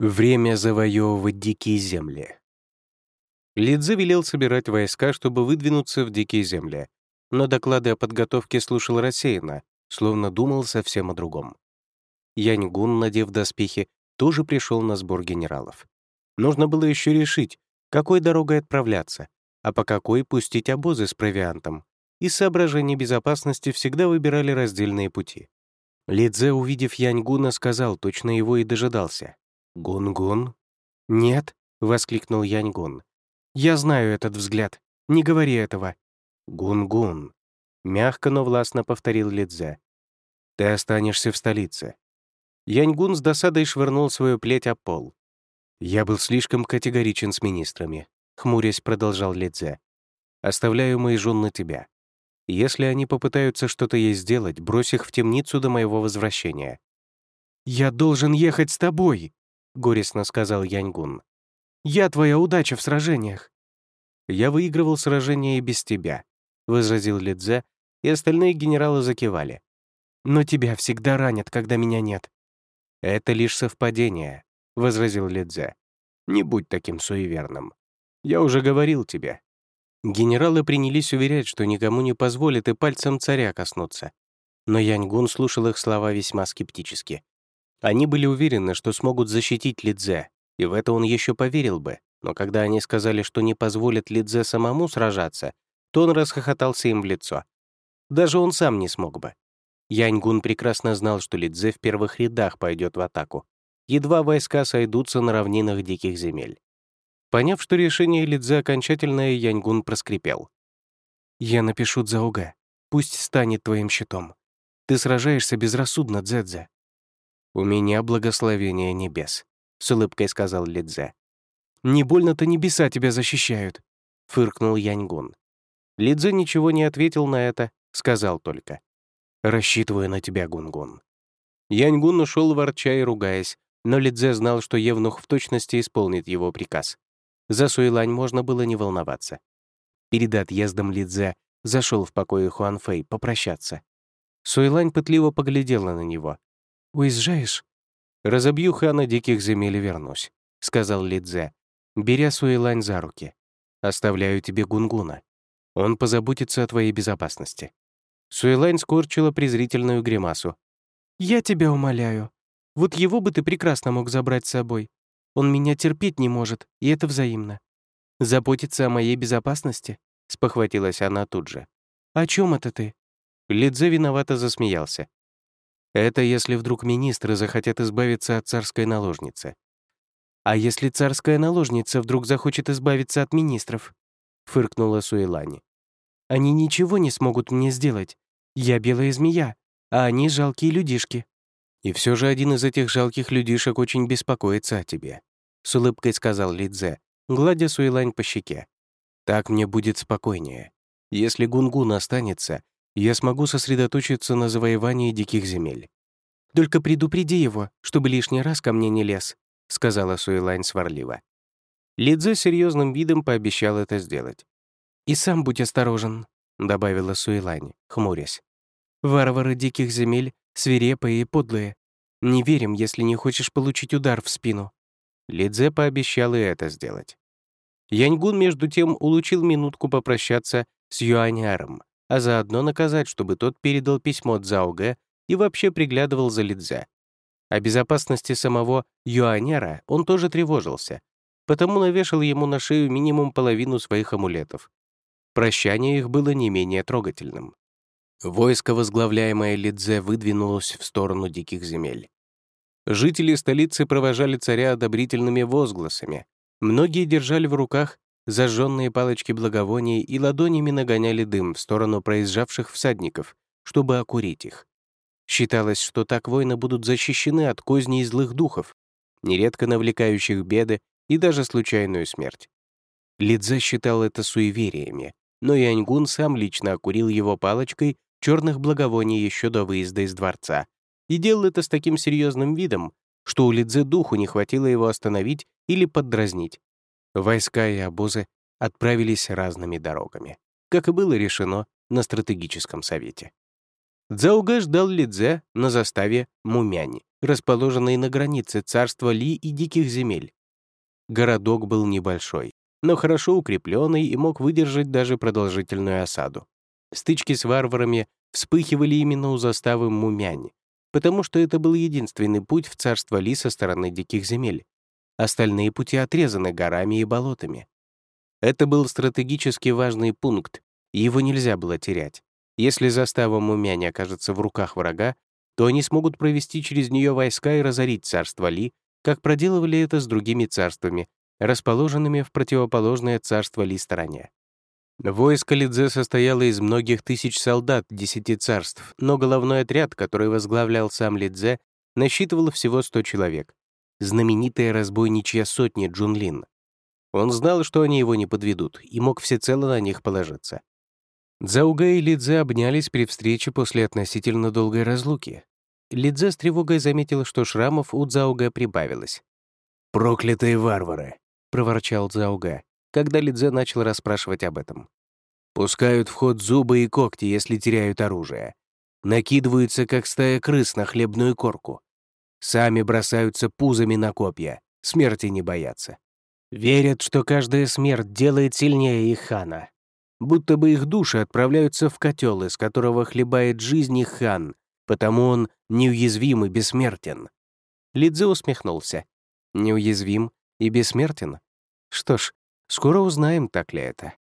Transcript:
Время завоевывать дикие земли. Лидзе велел собирать войска, чтобы выдвинуться в дикие земли, но доклады о подготовке слушал рассеянно, словно думал совсем о другом. Яньгун, надев доспехи, тоже пришел на сбор генералов. Нужно было еще решить, какой дорогой отправляться, а по какой пустить обозы с провиантом. Из соображений безопасности всегда выбирали раздельные пути. Лидзе, увидев Яньгуна, сказал, точно его и дожидался. «Гун-гун?» «Нет», — воскликнул Яньгун. «Я знаю этот взгляд. Не говори этого». «Гун-гун», — мягко, но властно повторил Лидзе. «Ты останешься в столице». Яньгун с досадой швырнул свою плеть о пол. «Я был слишком категоричен с министрами», — хмурясь продолжал Лидзе. «Оставляю мои жен на тебя. Если они попытаются что-то ей сделать, брось их в темницу до моего возвращения». «Я должен ехать с тобой», — горестно сказал Яньгун. «Я твоя удача в сражениях». «Я выигрывал сражение и без тебя», — возразил Лидзе, и остальные генералы закивали. «Но тебя всегда ранят, когда меня нет». «Это лишь совпадение», — возразил Лидзе. «Не будь таким суеверным. Я уже говорил тебе». Генералы принялись уверять, что никому не позволят и пальцем царя коснуться. Но Яньгун слушал их слова весьма скептически. Они были уверены, что смогут защитить Лидзе, и в это он еще поверил бы, но когда они сказали, что не позволят Лидзе самому сражаться, то он расхохотался им в лицо. Даже он сам не смог бы. Яньгун прекрасно знал, что Лидзе в первых рядах пойдет в атаку. Едва войска сойдутся на равнинах диких земель. Поняв, что решение Лидзе окончательное, Яньгун проскрипел. «Я напишу Цзауга. Пусть станет твоим щитом. Ты сражаешься безрассудно, Дзэдзе. «У меня благословение небес», — с улыбкой сказал Лидзе. «Не больно-то небеса тебя защищают», — фыркнул Яньгун. Лидзе ничего не ответил на это, сказал только. «Рассчитываю на тебя, Гунгун». Яньгун ушел ворча и ругаясь, но Лидзе знал, что Евнух в точности исполнит его приказ. За Суэлань можно было не волноваться. Перед отъездом Лидзе зашел в покое Хуанфэй попрощаться. Суэлань пытливо поглядела на него, Уезжаешь?» «Разобью хана диких земель и вернусь», — сказал Лидзе, беря Суэлань за руки. «Оставляю тебе Гунгуна. Он позаботится о твоей безопасности». Суэлань скорчила презрительную гримасу. «Я тебя умоляю. Вот его бы ты прекрасно мог забрать с собой. Он меня терпеть не может, и это взаимно. Заботиться о моей безопасности?» — спохватилась она тут же. «О чем это ты?» Лидзе виновато засмеялся. Это если вдруг министры захотят избавиться от царской наложницы. А если царская наложница вдруг захочет избавиться от министров? Фыркнула Суэлани. Они ничего не смогут мне сделать. Я белая змея, а они жалкие людишки. И все же один из этих жалких людишек очень беспокоится о тебе, с улыбкой сказал Лидзе, гладя Суэлань по щеке. Так мне будет спокойнее. Если Гунгун останется, я смогу сосредоточиться на завоевании диких земель. «Только предупреди его, чтобы лишний раз ко мне не лез», — сказала Суэлань сварливо. Лидзе серьезным видом пообещал это сделать. «И сам будь осторожен», — добавила Суэлань, хмурясь. «Варвары диких земель свирепые и подлые. Не верим, если не хочешь получить удар в спину». Лидзе пообещал и это сделать. Яньгун, между тем, улучил минутку попрощаться с Юаняром, а заодно наказать, чтобы тот передал письмо Цзаоге и вообще приглядывал за Лидзе. О безопасности самого Юанера он тоже тревожился, потому навешал ему на шею минимум половину своих амулетов. Прощание их было не менее трогательным. Войско, возглавляемое Лидзе, выдвинулось в сторону диких земель. Жители столицы провожали царя одобрительными возгласами. Многие держали в руках зажженные палочки благовоний и ладонями нагоняли дым в сторону проезжавших всадников, чтобы окурить их. Считалось, что так воины будут защищены от козней злых духов, нередко навлекающих беды и даже случайную смерть. Лидзе считал это суевериями, но Яньгун сам лично окурил его палочкой черных благовоний еще до выезда из дворца и делал это с таким серьезным видом, что у Лидзе духу не хватило его остановить или поддразнить. Войска и обозы отправились разными дорогами, как и было решено на стратегическом совете. Дзауга ждал Лидзе на заставе Мумянь, расположенной на границе царства Ли и Диких земель. Городок был небольшой, но хорошо укрепленный и мог выдержать даже продолжительную осаду. Стычки с варварами вспыхивали именно у заставы Мумянь, потому что это был единственный путь в царство Ли со стороны Диких земель. Остальные пути отрезаны горами и болотами. Это был стратегически важный пункт, и его нельзя было терять. Если застава Мумянь окажется в руках врага, то они смогут провести через нее войска и разорить царство Ли, как проделывали это с другими царствами, расположенными в противоположное царство Ли стороне. Войско Лидзе состояло из многих тысяч солдат десяти царств, но головной отряд, который возглавлял сам Лидзе, насчитывал всего 100 человек. Знаменитая разбойничья сотня Джунлин. Он знал, что они его не подведут, и мог всецело на них положиться. Дзауга и Лидзе обнялись при встрече после относительно долгой разлуки. Лидзе с тревогой заметил, что шрамов у Дзауга прибавилось. «Проклятые варвары!» — проворчал Дзауга, когда Лидзе начал расспрашивать об этом. «Пускают в ход зубы и когти, если теряют оружие. Накидываются, как стая крыс на хлебную корку. Сами бросаются пузами на копья, смерти не боятся. Верят, что каждая смерть делает сильнее их хана. Будто бы их души отправляются в котел, из которого хлебает жизнь их хан, потому он неуязвим и бессмертен. Лидзе усмехнулся. Неуязвим и бессмертен? Что ж, скоро узнаем, так ли это.